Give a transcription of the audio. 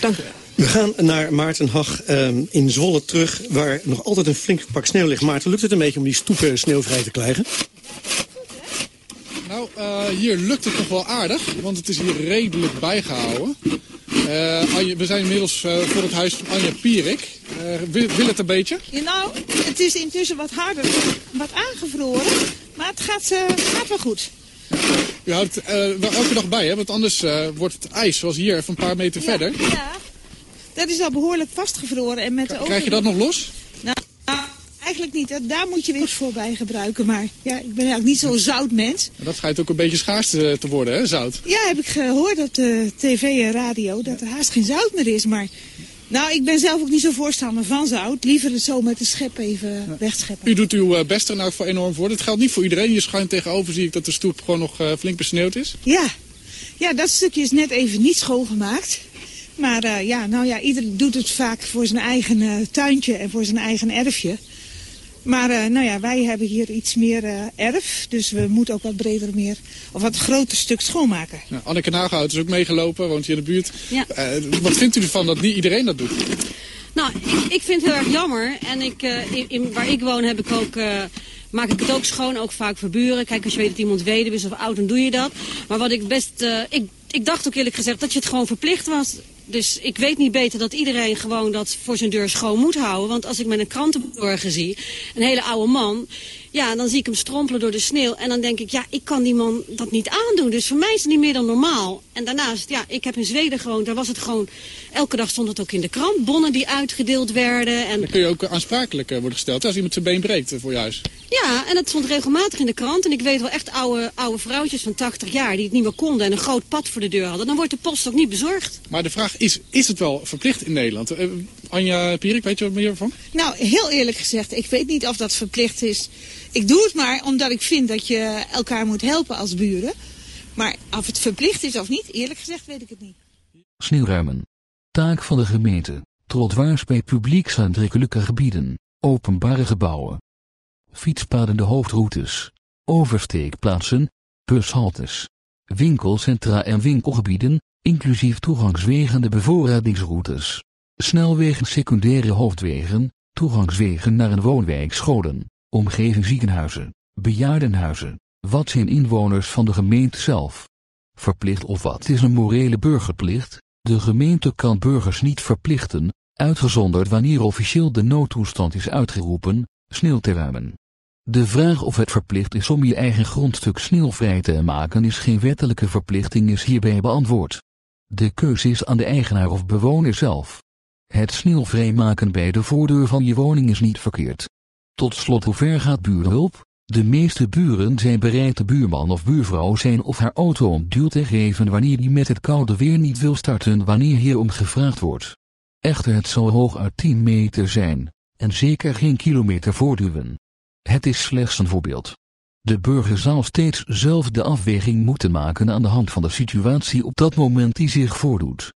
Dank u wel. We gaan naar Maarten Hag ehm, in Zwolle terug, waar nog altijd een flink pak sneeuw ligt. Maarten, lukt het een beetje om die stoepen sneeuwvrij te krijgen? Nou, uh, hier lukt het nog wel aardig, want het is hier redelijk bijgehouden. Uh, Anje, we zijn inmiddels uh, voor het huis van Anja Pierik. Wil, wil, het een beetje? Ja, nou, het is intussen wat harder, wat aangevroren, maar het gaat, gaat wel goed. U houdt het wel elke dag bij, hè? want anders wordt het ijs, zoals hier, even een paar meter ja, verder. Ja, dat is al behoorlijk vastgevroren. En met de Krijg je dat nog los? Nou, eigenlijk niet. Daar moet je weer voorbij gebruiken. Maar ja, ik ben eigenlijk niet zo'n zout mens. Dat schijnt ook een beetje schaars te, te worden, hè, zout? Ja, heb ik gehoord op de tv en radio dat er haast geen zout meer is. Maar nou, ik ben zelf ook niet zo voorstander van zout. Liever het zo met de schep even ja. wegscheppen. U doet uw best er nou voor enorm voor. Dat geldt niet voor iedereen. Je schuin tegenover zie ik dat de stoep gewoon nog uh, flink besneeuwd is. Ja. ja, dat stukje is net even niet schoongemaakt. Maar uh, ja, nou ja, iedereen doet het vaak voor zijn eigen uh, tuintje en voor zijn eigen erfje. Maar uh, nou ja, wij hebben hier iets meer erf, dus we moeten ook wat breder meer, of wat groter stuk schoonmaken. Ja, Anneke Nagehout is ook meegelopen, woont hier in de buurt. Ja. wat vindt u ervan dat niet iedereen dat doet? Nou, ik, ik vind het heel erg jammer. En ik, in, in, waar ik woon heb ik ook maak ik het ook schoon, ook vaak voor buren. Kijk, als je weet dat iemand weduwe is of oud, dan doe je dat. Maar wat ik best... Uh, ik, ik dacht ook eerlijk gezegd dat je het gewoon verplicht was. Dus ik weet niet beter dat iedereen gewoon dat voor zijn deur schoon moet houden. Want als ik met een krantenborger zie, een hele oude man... Ja, dan zie ik hem strompelen door de sneeuw. En dan denk ik, ja, ik kan die man dat niet aandoen. Dus voor mij is het niet meer dan normaal. En daarnaast, ja, ik heb in Zweden gewoond. Daar was het gewoon, elke dag stond het ook in de krant. Bonnen die uitgedeeld werden. En... Dan kun je ook aansprakelijk worden gesteld als iemand zijn been breekt voor je huis. Ja, en het stond regelmatig in de krant. En ik weet wel echt oude, oude vrouwtjes van 80 jaar die het niet meer konden en een groot pad voor de deur hadden. Dan wordt de post ook niet bezorgd. Maar de vraag is, is het wel verplicht in Nederland? Anja Pierik, weet je wat meer van? Nou, heel eerlijk gezegd, ik weet niet of dat verplicht is. Ik doe het maar omdat ik vind dat je elkaar moet helpen als buren. Maar of het verplicht is of niet, eerlijk gezegd weet ik het niet. Sneeuwruimen. Taak van de gemeente. Trottoirs bij publieksaantrekkelijke gebieden. Openbare gebouwen. Fietspaden de hoofdroutes. Oversteekplaatsen. Bushaltes. Winkelcentra en winkelgebieden, inclusief toegangswegen de bevoorradingsroutes. Snelwegen secundaire hoofdwegen, toegangswegen naar een woonwijk scholen, omgeving ziekenhuizen, bejaardenhuizen. Wat zijn inwoners van de gemeente zelf? Verplicht of wat is een morele burgerplicht? De gemeente kan burgers niet verplichten, uitgezonderd wanneer officieel de noodtoestand is uitgeroepen, sneeuw te ruimen. De vraag of het verplicht is om je eigen grondstuk sneeuwvrij te maken is geen wettelijke verplichting is hierbij beantwoord. De keuze is aan de eigenaar of bewoner zelf. Het sneeuwvrij maken bij de voordeur van je woning is niet verkeerd. Tot slot hoe ver gaat buurhulp? De meeste buren zijn bereid de buurman of buurvrouw zijn of haar auto om duw te geven wanneer die met het koude weer niet wil starten wanneer hierom gevraagd wordt. Echter het zal hooguit 10 meter zijn, en zeker geen kilometer voortduwen. Het is slechts een voorbeeld. De burger zal steeds zelf de afweging moeten maken aan de hand van de situatie op dat moment die zich voordoet.